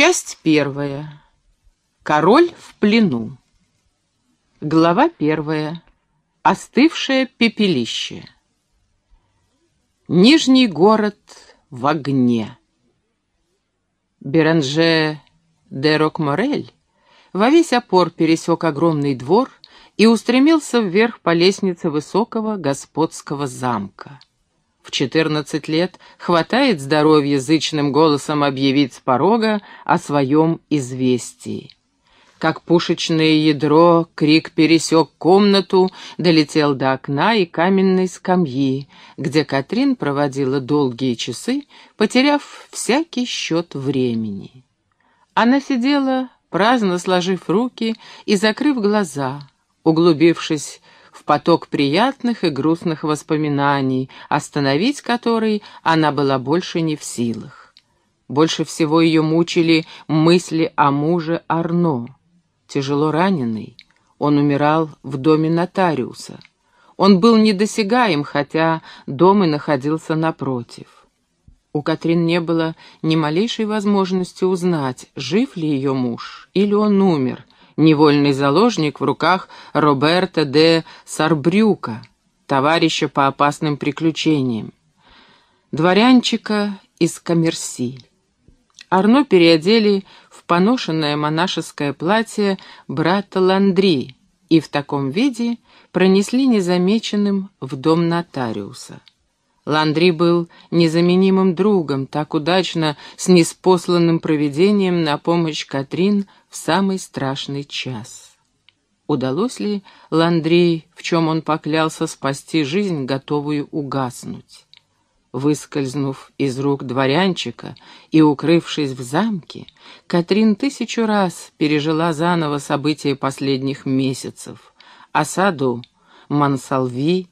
Часть первая. Король в плену. Глава первая. Остывшее пепелище. Нижний город в огне. Беранже де Рокморель во весь опор пересек огромный двор и устремился вверх по лестнице высокого господского замка. В четырнадцать лет хватает здоровья зычным голосом объявить с порога о своем известии. Как пушечное ядро, крик пересек комнату, долетел до окна и каменной скамьи, где Катрин проводила долгие часы, потеряв всякий счет времени. Она сидела, праздно сложив руки и закрыв глаза, углубившись в поток приятных и грустных воспоминаний, остановить который она была больше не в силах. Больше всего ее мучили мысли о муже Арно. Тяжело раненый, он умирал в доме нотариуса. Он был недосягаем, хотя дом и находился напротив. У Катрин не было ни малейшей возможности узнать, жив ли ее муж или он умер, невольный заложник в руках Роберта де Сарбрюка, товарища по опасным приключениям, дворянчика из Коммерси. Арно переодели в поношенное монашеское платье брата Ландри и в таком виде пронесли незамеченным в дом нотариуса. Ландри был незаменимым другом, так удачно с неспосланным проведением на помощь Катрин в самый страшный час. Удалось ли Ландри, в чем он поклялся спасти жизнь, готовую угаснуть? Выскользнув из рук дворянчика и укрывшись в замке, Катрин тысячу раз пережила заново события последних месяцев. Осаду Мансалви,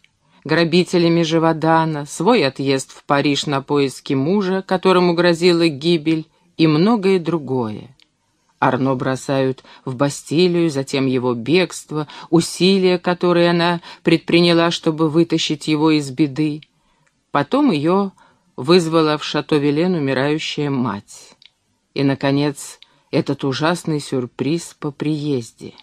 грабителями Живодана, свой отъезд в Париж на поиски мужа, которому грозила гибель, и многое другое. Арно бросают в Бастилию, затем его бегство, усилия, которые она предприняла, чтобы вытащить его из беды. Потом ее вызвала в Шато-Велен умирающая мать. И, наконец, этот ужасный сюрприз по приезде.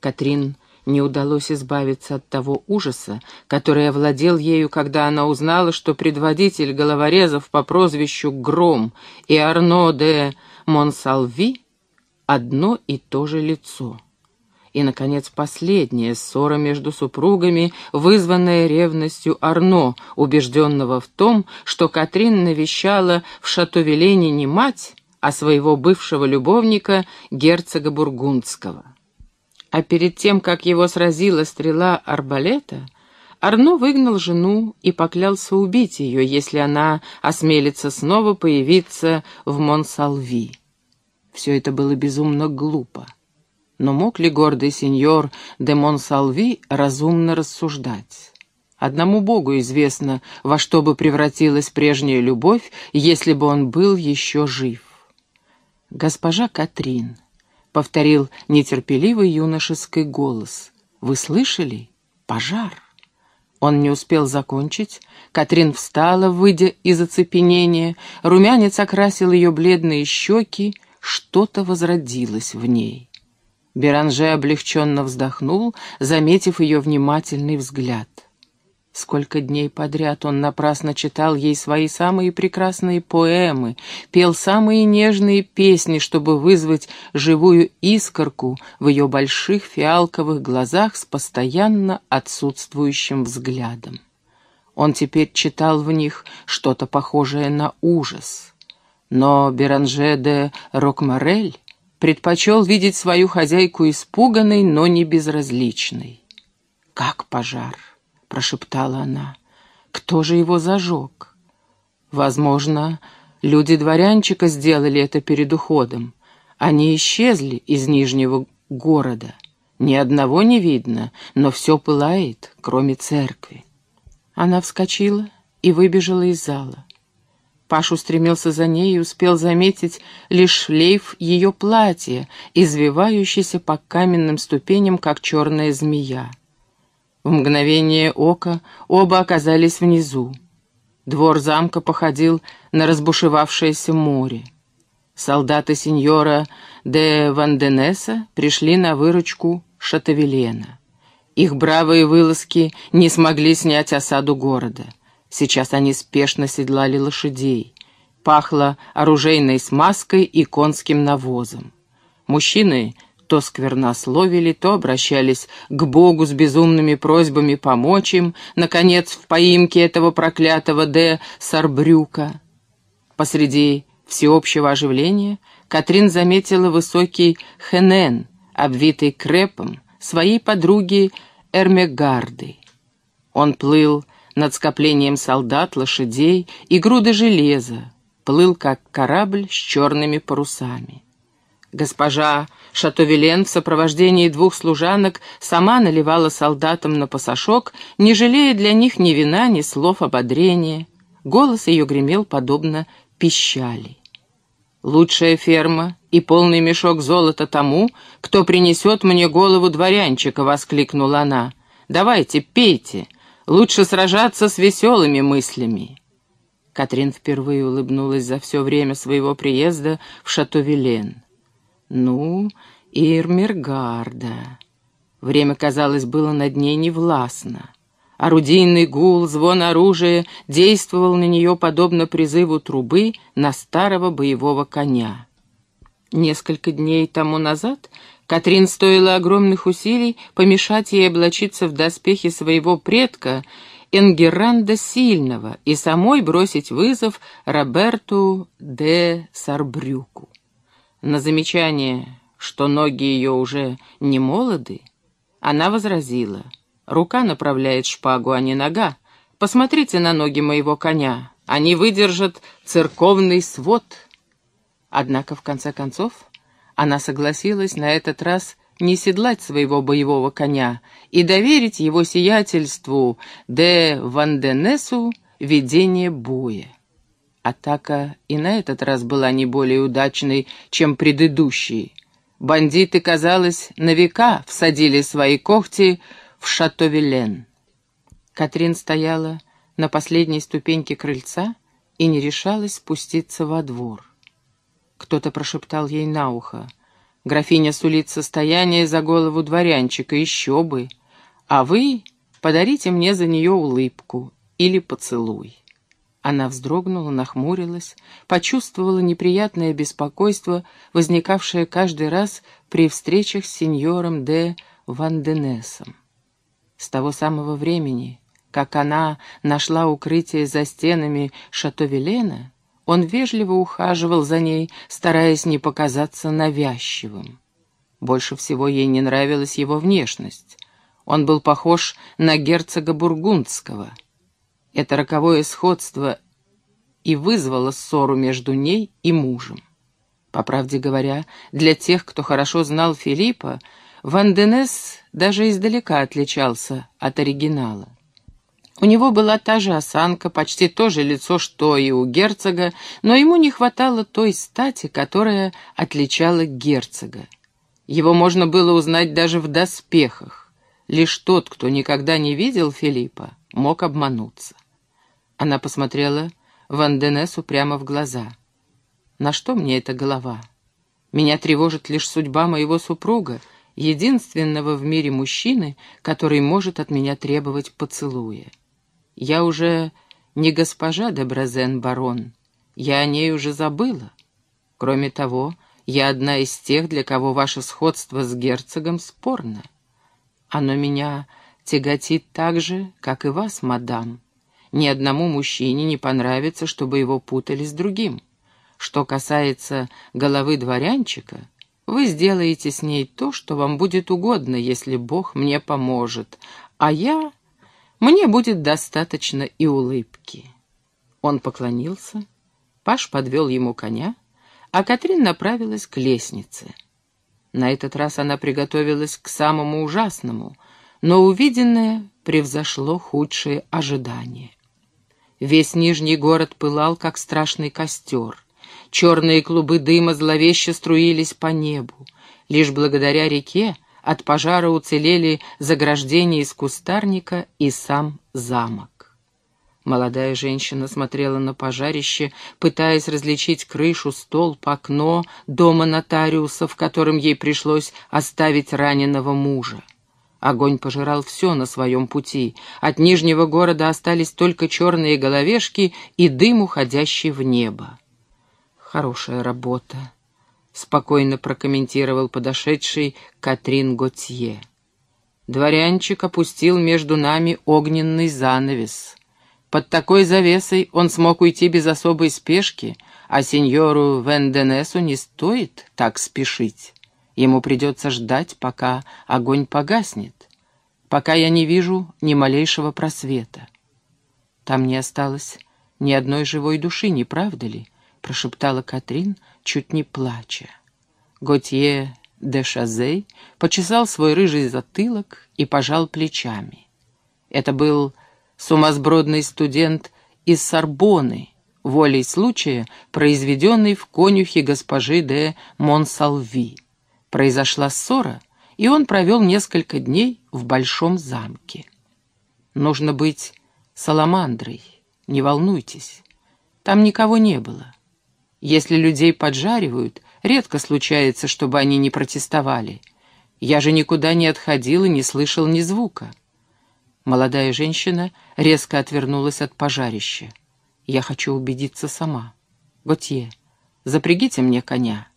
Катрин не удалось избавиться от того ужаса, который овладел ею, когда она узнала, что предводитель головорезов по прозвищу Гром и Арно де Монсалви одно и то же лицо. И, наконец, последняя ссора между супругами, вызванная ревностью Арно, убежденного в том, что Катрин навещала в Шатовелене не мать, а своего бывшего любовника, герцога Бургундского. А перед тем, как его сразила стрела арбалета, Арно выгнал жену и поклялся убить ее, если она осмелится снова появиться в Монсалви. Все это было безумно глупо. Но мог ли гордый сеньор де Монсалви разумно рассуждать? Одному Богу известно, во что бы превратилась прежняя любовь, если бы он был еще жив. Госпожа Катрин —— повторил нетерпеливый юношеский голос. «Вы слышали? Пожар!» Он не успел закончить. Катрин встала, выйдя из оцепенения. Румянец окрасил ее бледные щеки. Что-то возродилось в ней. Беранже облегченно вздохнул, заметив ее внимательный взгляд. Сколько дней подряд он напрасно читал ей свои самые прекрасные поэмы, пел самые нежные песни, чтобы вызвать живую искорку в ее больших фиалковых глазах с постоянно отсутствующим взглядом. Он теперь читал в них что-то похожее на ужас. Но Беранже де Рокмарель предпочел видеть свою хозяйку испуганной, но не безразличной. Как пожар! — прошептала она. «Кто же его зажег?» «Возможно, люди дворянчика сделали это перед уходом. Они исчезли из Нижнего города. Ни одного не видно, но все пылает, кроме церкви». Она вскочила и выбежала из зала. Паш устремился за ней и успел заметить лишь шлейф ее платья, извивающийся по каменным ступеням, как черная змея. В мгновение ока оба оказались внизу. Двор замка походил на разбушевавшееся море. солдаты сеньора де Ванденеса пришли на выручку Шатавелена. Их бравые вылазки не смогли снять осаду города. Сейчас они спешно седлали лошадей. Пахло оружейной смазкой и конским навозом. Мужчины то сквернословили, то обращались к Богу с безумными просьбами помочь им, наконец, в поимке этого проклятого Д. Сарбрюка. Посреди всеобщего оживления Катрин заметила высокий Хенен, обвитый крепом, своей подруги Эрмегарды. Он плыл над скоплением солдат, лошадей и груды железа, плыл как корабль с черными парусами. Госпожа Шатовелен в сопровождении двух служанок сама наливала солдатам на пасашок, не жалея для них ни вина, ни слов ободрения. Голос ее гремел подобно пищали. «Лучшая ферма и полный мешок золота тому, кто принесет мне голову дворянчика», — воскликнула она. «Давайте, пейте. Лучше сражаться с веселыми мыслями». Катрин впервые улыбнулась за все время своего приезда в Шатовелен. Ну, Ирмергарда. Время, казалось, было над ней невластно. Орудийный гул, звон оружия действовал на нее подобно призыву трубы на старого боевого коня. Несколько дней тому назад Катрин стоило огромных усилий помешать ей облачиться в доспехи своего предка Энгеранда Сильного и самой бросить вызов Роберту де Сарбрюку. На замечание, что ноги ее уже не молоды, она возразила. Рука направляет шпагу, а не нога. Посмотрите на ноги моего коня. Они выдержат церковный свод. Однако, в конце концов, она согласилась на этот раз не седлать своего боевого коня и доверить его сиятельству де Ванденесу ведение боя. Атака и на этот раз была не более удачной, чем предыдущие. Бандиты, казалось, на века всадили свои когти в Шатовелен. Катрин стояла на последней ступеньке крыльца и не решалась спуститься во двор. Кто-то прошептал ей на ухо. «Графиня сулит состояние за голову дворянчика, еще бы. А вы подарите мне за нее улыбку или поцелуй». Она вздрогнула, нахмурилась, почувствовала неприятное беспокойство, возникавшее каждый раз при встречах с сеньором де Ванденесом. С того самого времени, как она нашла укрытие за стенами Шатовелена, он вежливо ухаживал за ней, стараясь не показаться навязчивым. Больше всего ей не нравилась его внешность. Он был похож на герцога Бургундского — это роковое сходство и вызвало ссору между ней и мужем. По правде говоря, для тех, кто хорошо знал Филиппа, Ван Денес даже издалека отличался от оригинала. У него была та же осанка, почти то же лицо, что и у герцога, но ему не хватало той стати, которая отличала герцога. Его можно было узнать даже в доспехах. Лишь тот, кто никогда не видел Филиппа, мог обмануться. Она посмотрела Ван Денесу прямо в глаза. «На что мне эта голова? Меня тревожит лишь судьба моего супруга, единственного в мире мужчины, который может от меня требовать поцелуя. Я уже не госпожа де Бразен, барон. Я о ней уже забыла. Кроме того, я одна из тех, для кого ваше сходство с герцогом спорно. Оно меня тяготит так же, как и вас, мадам. Ни одному мужчине не понравится, чтобы его путали с другим. Что касается головы дворянчика, вы сделаете с ней то, что вам будет угодно, если Бог мне поможет, а я... Мне будет достаточно и улыбки». Он поклонился, Паш подвел ему коня, а Катрин направилась к лестнице. На этот раз она приготовилась к самому ужасному, но увиденное превзошло худшие ожидания. Весь Нижний город пылал, как страшный костер. Черные клубы дыма зловеще струились по небу. Лишь благодаря реке от пожара уцелели заграждения из кустарника и сам замок. Молодая женщина смотрела на пожарище, пытаясь различить крышу, столб, окно дома нотариуса, в котором ей пришлось оставить раненого мужа. Огонь пожирал все на своем пути. От нижнего города остались только черные головешки и дым, уходящий в небо. «Хорошая работа», — спокойно прокомментировал подошедший Катрин Готье. Дворянчик опустил между нами огненный занавес. Под такой завесой он смог уйти без особой спешки, а сеньору Венденесу не стоит так спешить. Ему придется ждать, пока огонь погаснет, пока я не вижу ни малейшего просвета. Там не осталось ни одной живой души, не правда ли? — прошептала Катрин, чуть не плача. Готье де Шазей почесал свой рыжий затылок и пожал плечами. Это был сумасбродный студент из Сорбоны, волей случая, произведенный в конюхе госпожи де Монсалви. Произошла ссора, и он провел несколько дней в большом замке. Нужно быть саламандрой, не волнуйтесь. Там никого не было. Если людей поджаривают, редко случается, чтобы они не протестовали. Я же никуда не отходил и не слышал ни звука. Молодая женщина резко отвернулась от пожарища. «Я хочу убедиться сама. Готье, запрягите мне коня.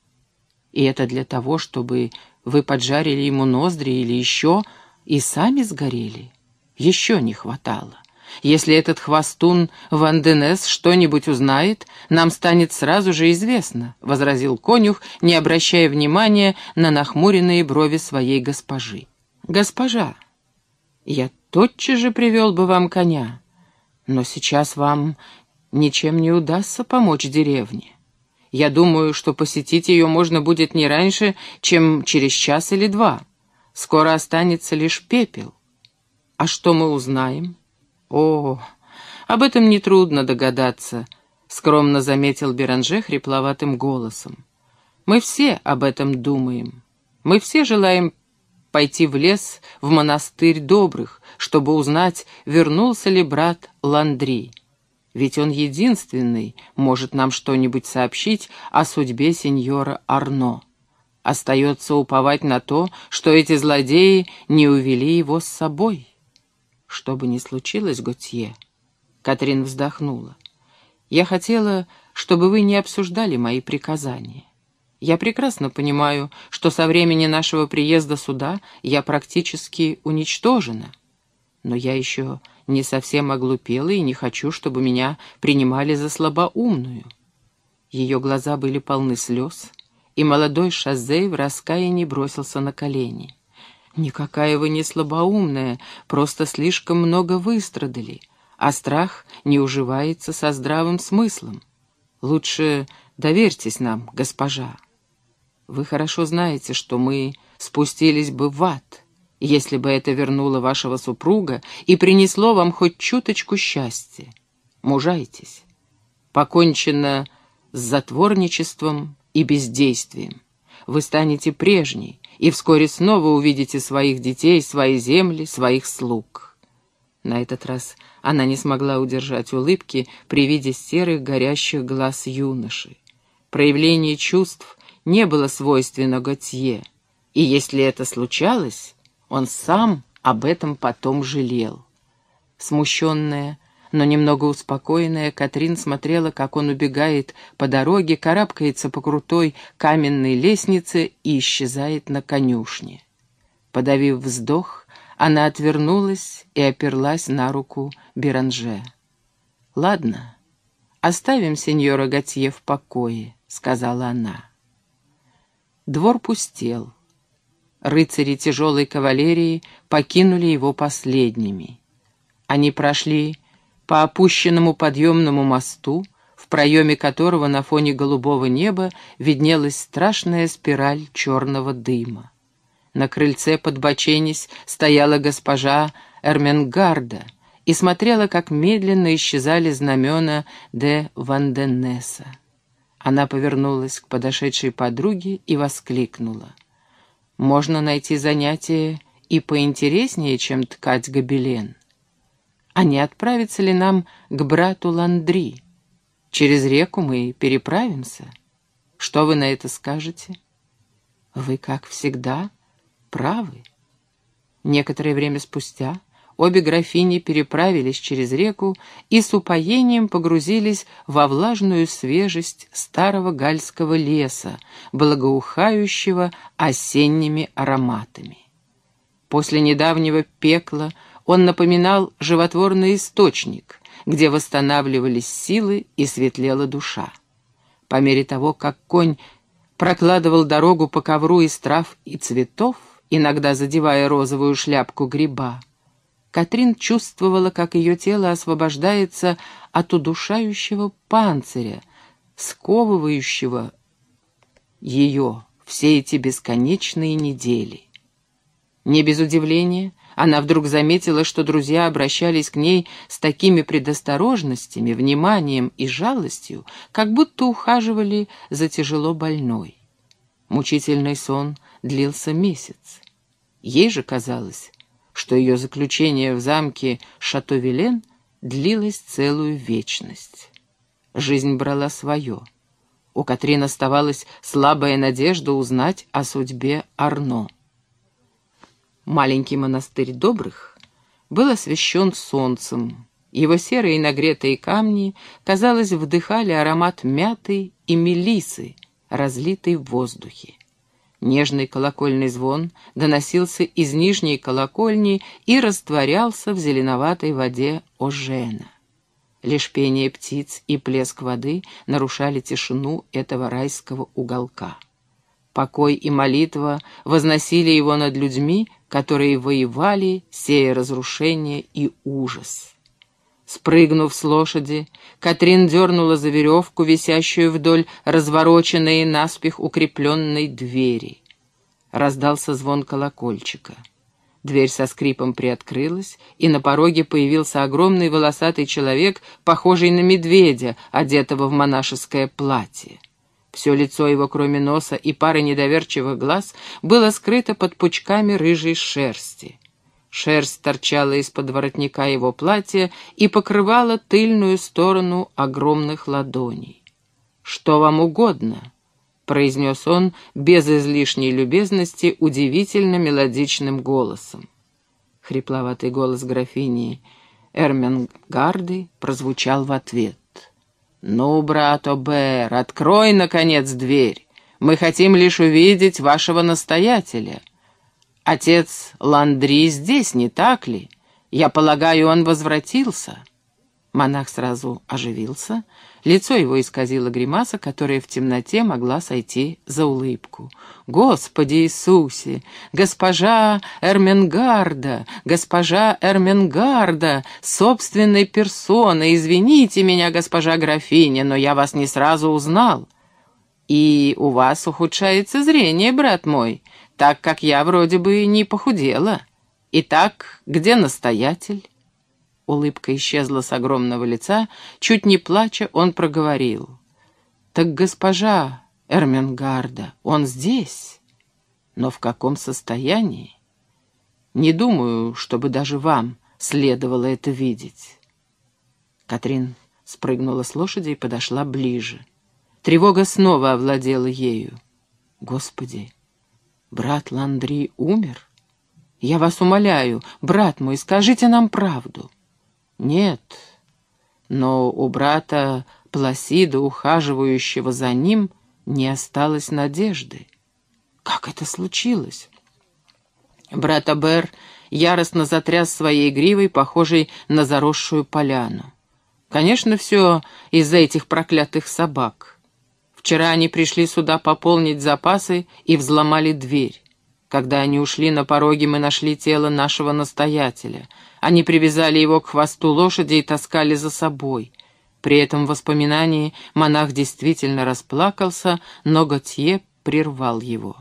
И это для того, чтобы вы поджарили ему ноздри или еще и сами сгорели. Еще не хватало. Если этот хвостун Ванденес что-нибудь узнает, нам станет сразу же известно», — возразил конюх, не обращая внимания на нахмуренные брови своей госпожи. «Госпожа, я тотчас же привел бы вам коня. Но сейчас вам ничем не удастся помочь деревне. Я думаю, что посетить ее можно будет не раньше, чем через час или два. Скоро останется лишь пепел. А что мы узнаем? О, об этом нетрудно догадаться, — скромно заметил Беранже хрипловатым голосом. Мы все об этом думаем. Мы все желаем пойти в лес, в монастырь добрых, чтобы узнать, вернулся ли брат Ландри. Ведь он единственный может нам что-нибудь сообщить о судьбе сеньора Арно. Остается уповать на то, что эти злодеи не увели его с собой. Что бы ни случилось, Готье, Катрин вздохнула. Я хотела, чтобы вы не обсуждали мои приказания. Я прекрасно понимаю, что со времени нашего приезда сюда я практически уничтожена. Но я еще не совсем оглупела и не хочу, чтобы меня принимали за слабоумную. Ее глаза были полны слез, и молодой Шазей в раскаянии бросился на колени. «Никакая вы не слабоумная, просто слишком много выстрадали, а страх не уживается со здравым смыслом. Лучше доверьтесь нам, госпожа». Вы хорошо знаете, что мы спустились бы в ад, если бы это вернуло вашего супруга и принесло вам хоть чуточку счастья. Мужайтесь. Покончено с затворничеством и бездействием. Вы станете прежней, и вскоре снова увидите своих детей, свои земли, своих слуг. На этот раз она не смогла удержать улыбки при виде серых горящих глаз юноши. Проявление чувств не было свойственно Готье, и если это случалось, он сам об этом потом жалел. Смущенная, но немного успокоенная, Катрин смотрела, как он убегает по дороге, карабкается по крутой каменной лестнице и исчезает на конюшне. Подавив вздох, она отвернулась и оперлась на руку Беранже. «Ладно, оставим сеньора Готье в покое», — сказала она. Двор пустел. Рыцари тяжелой кавалерии покинули его последними. Они прошли по опущенному подъемному мосту, в проеме которого на фоне голубого неба виднелась страшная спираль черного дыма. На крыльце подбоченись стояла госпожа Эрменгарда и смотрела, как медленно исчезали знамена де Ванденеса. Она повернулась к подошедшей подруге и воскликнула. «Можно найти занятие и поинтереснее, чем ткать гобелен». а не отправиться ли нам к брату Ландри? Через реку мы переправимся. Что вы на это скажете? Вы, как всегда, правы. Некоторое время спустя обе графини переправились через реку и с упоением погрузились во влажную свежесть старого гальского леса, благоухающего осенними ароматами. После недавнего пекла он напоминал животворный источник, где восстанавливались силы и светлела душа. По мере того, как конь прокладывал дорогу по ковру из трав и цветов, иногда задевая розовую шляпку гриба, Катрин чувствовала, как ее тело освобождается от удушающего панциря, сковывающего ее все эти бесконечные недели. Не без удивления она вдруг заметила, что друзья обращались к ней с такими предосторожностями, вниманием и жалостью, как будто ухаживали за тяжело больной. Мучительный сон длился месяц. Ей же казалось, что ее заключение в замке Шато-Вилен длилось целую вечность. Жизнь брала свое. У Катрин оставалась слабая надежда узнать о судьбе Арно. Маленький монастырь добрых был освещен солнцем. Его серые нагретые камни, казалось, вдыхали аромат мяты и мелисы, разлитой в воздухе. Нежный колокольный звон доносился из нижней колокольни и растворялся в зеленоватой воде Ожена. Лишь пение птиц и плеск воды нарушали тишину этого райского уголка. Покой и молитва возносили его над людьми, которые воевали, сея разрушение и ужас. Спрыгнув с лошади, Катрин дернула за веревку, висящую вдоль развороченной наспех укрепленной двери. Раздался звон колокольчика. Дверь со скрипом приоткрылась, и на пороге появился огромный волосатый человек, похожий на медведя, одетого в монашеское платье. Все лицо его, кроме носа и пары недоверчивых глаз, было скрыто под пучками рыжей шерсти. Шерсть торчала из-под воротника его платья и покрывала тыльную сторону огромных ладоней. «Что вам угодно?» — произнес он без излишней любезности удивительно мелодичным голосом. Хрипловатый голос графини Эрменгарды прозвучал в ответ. «Ну, брат Обер, открой, наконец, дверь. Мы хотим лишь увидеть вашего настоятеля. Отец Ландри здесь, не так ли? Я полагаю, он возвратился». Монах сразу оживился, лицо его исказило гримаса, которая в темноте могла сойти за улыбку. «Господи Иисусе! Госпожа Эрменгарда! Госпожа Эрменгарда! Собственной персоной! Извините меня, госпожа графиня, но я вас не сразу узнал. И у вас ухудшается зрение, брат мой, так как я вроде бы не похудела. Итак, где настоятель?» Улыбка исчезла с огромного лица, чуть не плача, он проговорил. «Так госпожа Эрменгарда, он здесь? Но в каком состоянии? Не думаю, чтобы даже вам следовало это видеть». Катрин спрыгнула с лошади и подошла ближе. Тревога снова овладела ею. «Господи, брат Ландри умер? Я вас умоляю, брат мой, скажите нам правду». Нет, но у брата Пласида, ухаживающего за ним, не осталось надежды. Как это случилось? Брат Абер яростно затряс своей гривой, похожей на заросшую поляну. Конечно, все из-за этих проклятых собак. Вчера они пришли сюда пополнить запасы и взломали дверь. Когда они ушли на пороге, мы нашли тело нашего настоятеля — они привязали его к хвосту лошади и таскали за собой. При этом воспоминании монах действительно расплакался, но Готье прервал его.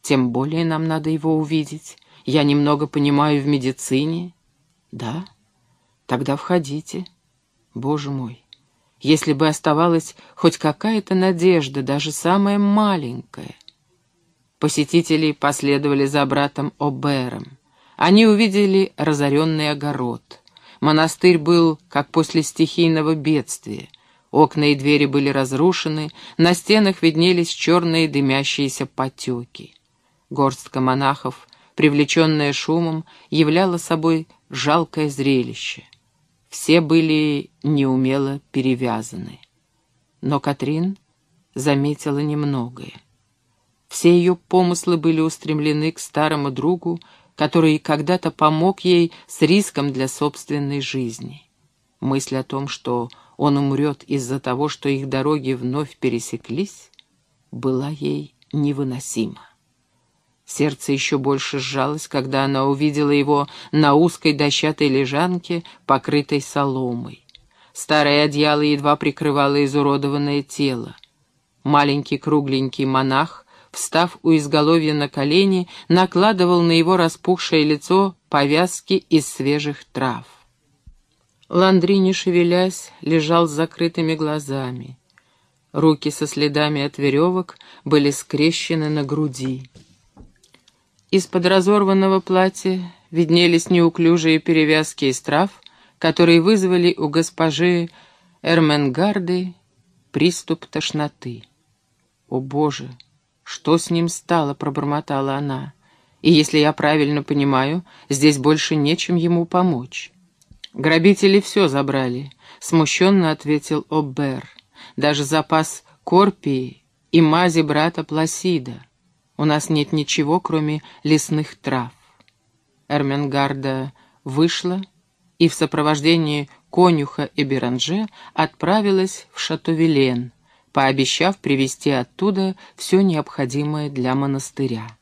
«Тем более нам надо его увидеть. Я немного понимаю в медицине». «Да? Тогда входите. Боже мой, если бы оставалась хоть какая-то надежда, даже самая маленькая». Посетители последовали за братом Обером. Они увидели разоренный огород. Монастырь был, как после стихийного бедствия. Окна и двери были разрушены, на стенах виднелись черные дымящиеся потеки. Горстка монахов, привлеченная шумом, являла собой жалкое зрелище. Все были неумело перевязаны. Но Катрин заметила немногое. Все ее помыслы были устремлены к старому другу, который когда-то помог ей с риском для собственной жизни. Мысль о том, что он умрет из-за того, что их дороги вновь пересеклись, была ей невыносима. Сердце еще больше сжалось, когда она увидела его на узкой дощатой лежанке, покрытой соломой. Старое одеяло едва прикрывало изуродованное тело. Маленький кругленький монах встав у изголовья на колени, накладывал на его распухшее лицо повязки из свежих трав. Ландри, не шевелясь, лежал с закрытыми глазами. Руки со следами от веревок были скрещены на груди. Из-под разорванного платья виднелись неуклюжие перевязки из трав, которые вызвали у госпожи Эрменгарды приступ тошноты. О, Боже! «Что с ним стало?» — пробормотала она. «И если я правильно понимаю, здесь больше нечем ему помочь». «Грабители все забрали», — смущенно ответил Обер. «Даже запас корпии и мази брата Пласида. У нас нет ничего, кроме лесных трав». Эрменгарда вышла и в сопровождении конюха и Беранже отправилась в Шатовилен, пообещав привезти оттуда все необходимое для монастыря.